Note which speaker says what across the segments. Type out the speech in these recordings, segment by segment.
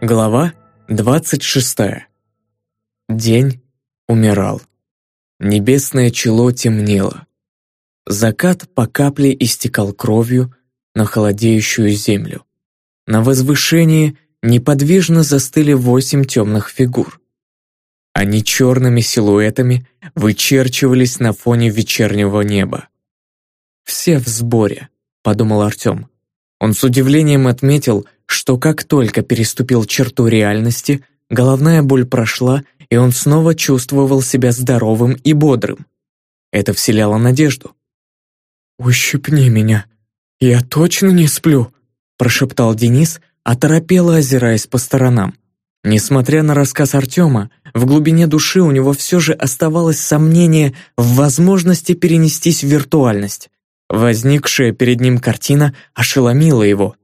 Speaker 1: Глава 26. День умирал. Небесное чело темнело. Закат по капле истекал кровью на холодеющую землю. На возвышении неподвижно застыли восемь темных фигур. Они черными силуэтами вычерчивались на фоне вечернего неба. «Все в сборе», — подумал Артем. Он с удивлением отметил, что как только переступил черту реальности, головная боль прошла, и он снова чувствовал себя здоровым и бодрым. Это вселяло надежду. «Ущипни меня, я точно не сплю», прошептал Денис, оторопело озираясь по сторонам. Несмотря на рассказ Артема, в глубине души у него все же оставалось сомнение в возможности перенестись в виртуальность. Возникшая перед ним картина ошеломила его.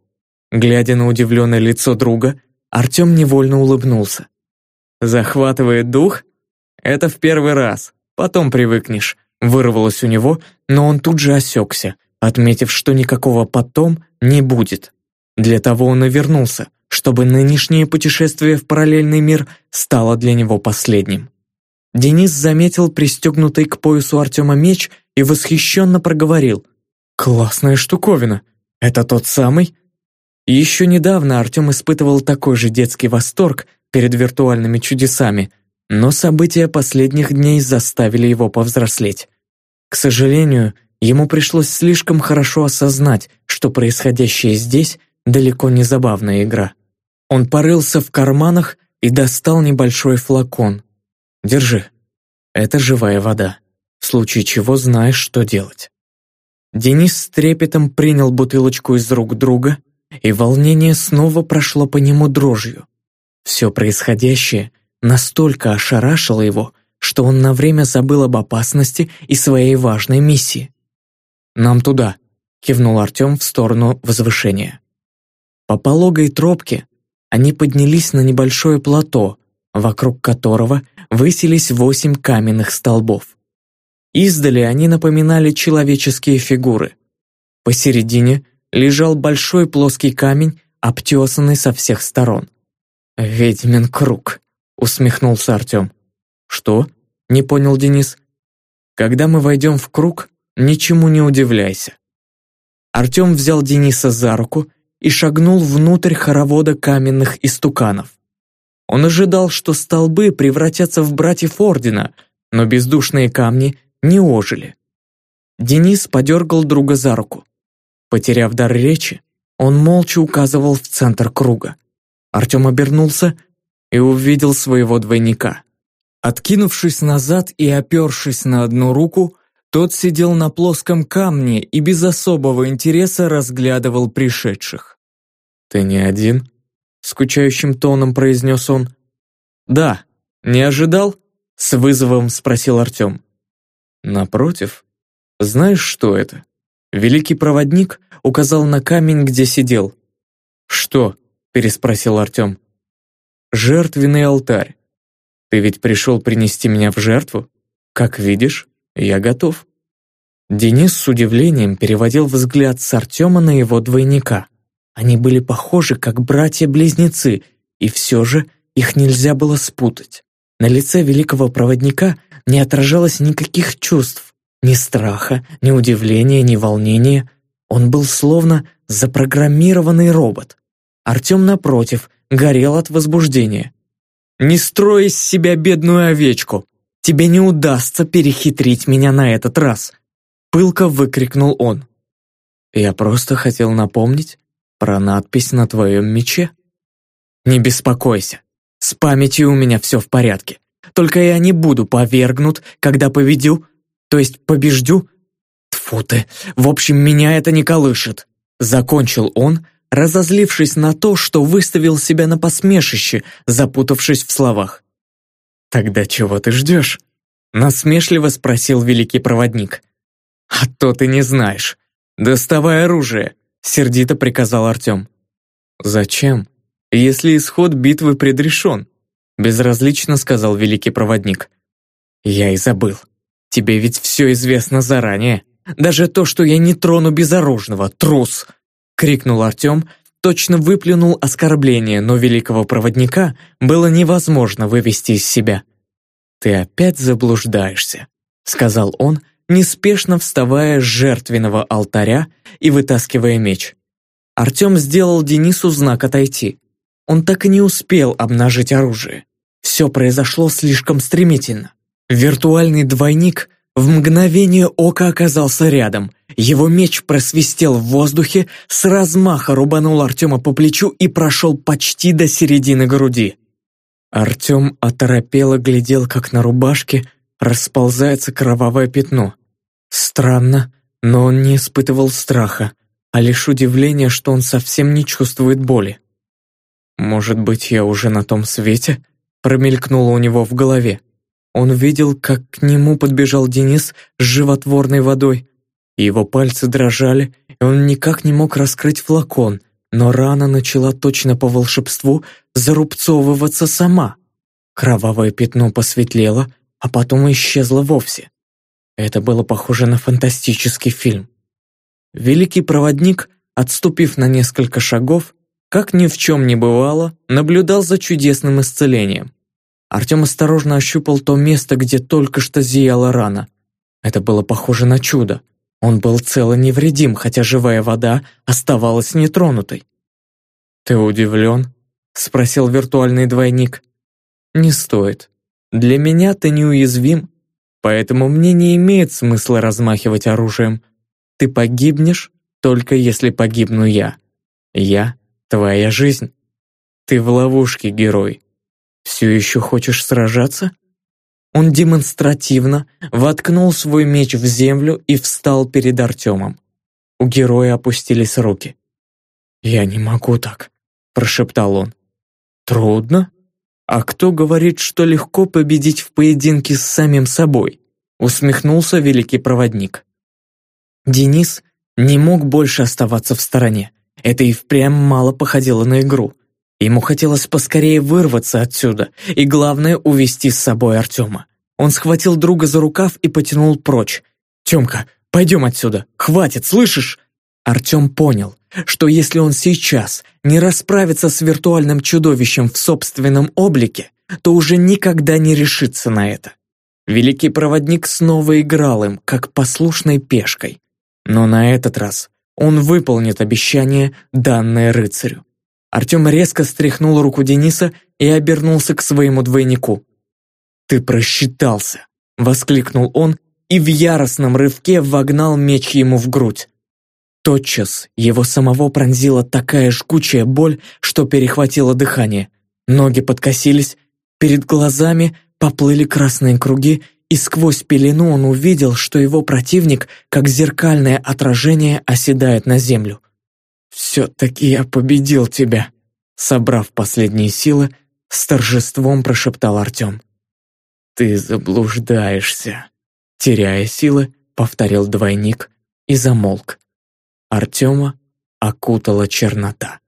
Speaker 1: Глядя на удивленное лицо друга, Артем невольно улыбнулся. «Захватывает дух? Это в первый раз, потом привыкнешь», вырвалось у него, но он тут же осекся, отметив, что никакого «потом» не будет. Для того он и вернулся, чтобы нынешнее путешествие в параллельный мир стало для него последним. Денис заметил пристегнутый к поясу Артема меч и восхищенно проговорил. «Классная штуковина! Это тот самый?» Еще недавно Артем испытывал такой же детский восторг перед виртуальными чудесами, но события последних дней заставили его повзрослеть. К сожалению, ему пришлось слишком хорошо осознать, что происходящее здесь далеко не забавная игра. Он порылся в карманах и достал небольшой флакон. «Держи. Это живая вода. В случае чего знаешь, что делать». Денис с трепетом принял бутылочку из рук друга, и волнение снова прошло по нему дрожью. Все происходящее настолько ошарашило его, что он на время забыл об опасности и своей важной миссии. «Нам туда», — кивнул Артем в сторону возвышения. По пологой тропке они поднялись на небольшое плато, вокруг которого высились восемь каменных столбов. Издали они напоминали человеческие фигуры. Посередине лежал большой плоский камень, обтесанный со всех сторон. «Ведьмин круг», — усмехнулся Артем. «Что?» — не понял Денис. «Когда мы войдем в круг, ничему не удивляйся». Артем взял Дениса за руку и шагнул внутрь хоровода каменных истуканов. Он ожидал, что столбы превратятся в братьев Ордена, но бездушные камни не ожили. Денис подергал друга за руку. Потеряв дар речи, он молча указывал в центр круга. Артем обернулся и увидел своего двойника. Откинувшись назад и опершись на одну руку, тот сидел на плоском камне и без особого интереса разглядывал пришедших. «Ты не один?» — скучающим тоном произнес он. «Да, не ожидал?» — с вызовом спросил Артем. Напротив, знаешь, что это? Великий проводник указал на камень, где сидел. «Что?» — переспросил Артем. «Жертвенный алтарь. Ты ведь пришел принести меня в жертву? Как видишь, я готов». Денис с удивлением переводил взгляд с Артема на его двойника. Они были похожи, как братья-близнецы, и все же их нельзя было спутать. На лице великого проводника не отражалось никаких чувств, ни страха, ни удивления, ни волнения. Он был словно запрограммированный робот. Артем, напротив, горел от возбуждения. «Не строй из себя бедную овечку! Тебе не удастся перехитрить меня на этот раз!» Пылко выкрикнул он. «Я просто хотел напомнить про надпись на твоем мече». «Не беспокойся, с памятью у меня все в порядке. Только я не буду повергнут, когда поведю, то есть побеждю. Тфу ты, в общем, меня это не колышет. Закончил он, разозлившись на то, что выставил себя на посмешище, запутавшись в словах. «Тогда чего ты ждешь?» Насмешливо спросил великий проводник. «А то ты не знаешь. Доставай оружие», сердито приказал Артем. «Зачем, если исход битвы предрешен?» Безразлично сказал великий проводник. Я и забыл. Тебе ведь все известно заранее. Даже то, что я не трону безоружного, трус!» Крикнул Артем точно выплюнул оскорбление, но великого проводника было невозможно вывести из себя. «Ты опять заблуждаешься», — сказал он, неспешно вставая с жертвенного алтаря и вытаскивая меч. Артем сделал Денису знак отойти. Он так и не успел обнажить оружие. Все произошло слишком стремительно. Виртуальный двойник в мгновение ока оказался рядом. Его меч просвистел в воздухе, с размаха рубанул Артема по плечу и прошел почти до середины груди. Артем оторопело глядел, как на рубашке расползается кровавое пятно. Странно, но он не испытывал страха, а лишь удивление, что он совсем не чувствует боли. «Может быть, я уже на том свете?» промелькнуло у него в голове. Он видел, как к нему подбежал Денис с животворной водой. Его пальцы дрожали, и он никак не мог раскрыть флакон, но рана начала точно по волшебству зарубцовываться сама. Кровавое пятно посветлело, а потом исчезло вовсе. Это было похоже на фантастический фильм. Великий проводник, отступив на несколько шагов, как ни в чем не бывало, наблюдал за чудесным исцелением. Артем осторожно ощупал то место, где только что зияла рана. Это было похоже на чудо. Он был цел и невредим, хотя живая вода оставалась нетронутой. «Ты удивлен?» — спросил виртуальный двойник. «Не стоит. Для меня ты неуязвим, поэтому мне не имеет смысла размахивать оружием. Ты погибнешь, только если погибну я. Я — твоя жизнь. Ты в ловушке, герой. «Все еще хочешь сражаться?» Он демонстративно воткнул свой меч в землю и встал перед Артемом. У героя опустились руки. «Я не могу так», — прошептал он. «Трудно? А кто говорит, что легко победить в поединке с самим собой?» усмехнулся великий проводник. Денис не мог больше оставаться в стороне. Это и впрямь мало походило на игру. Ему хотелось поскорее вырваться отсюда и, главное, увести с собой Артема. Он схватил друга за рукав и потянул прочь. «Темка, пойдем отсюда! Хватит, слышишь?» Артем понял, что если он сейчас не расправится с виртуальным чудовищем в собственном облике, то уже никогда не решится на это. Великий проводник снова играл им, как послушной пешкой. Но на этот раз он выполнит обещание, данное рыцарю. Артем резко стряхнул руку Дениса и обернулся к своему двойнику. «Ты просчитался!» — воскликнул он и в яростном рывке вогнал меч ему в грудь. Тотчас его самого пронзила такая жгучая боль, что перехватило дыхание. Ноги подкосились, перед глазами поплыли красные круги, и сквозь пелену он увидел, что его противник, как зеркальное отражение, оседает на землю. «Все-таки я победил тебя!» Собрав последние силы, с торжеством прошептал Артем. «Ты заблуждаешься!» Теряя силы, повторил двойник и замолк. Артема окутала чернота.